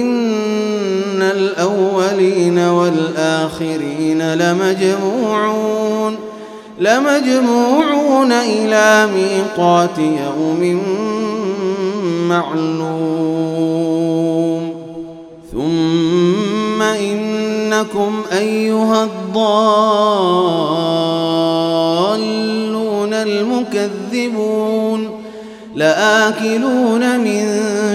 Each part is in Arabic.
إن الأولين والآخرين لمجموعون لمجموعون إلى ميقات يوم معلوم. ثم إنكم أيها الضالون المكذبون لآكلون من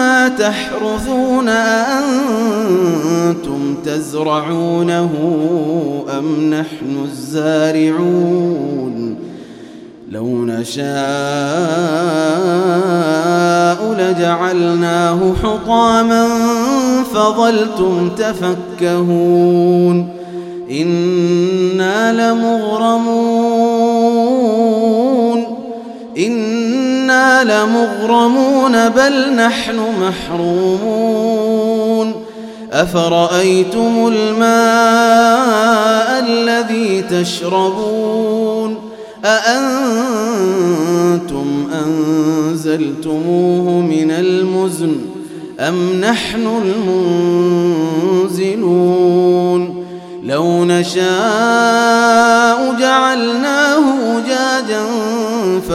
ما تحرثون أأنتم تزرعونه أم نحن الزارعون لو نشاء لجعلناه حطاما فظلتم تفكهون إنا لمغرمون إنا لمغرمون بل نحن محرومون أفرأيتم الماء الذي تشربون أأنتم أنزلتموه من المزن أم نحن المنزلون لو نشاء جعلناه أجاجا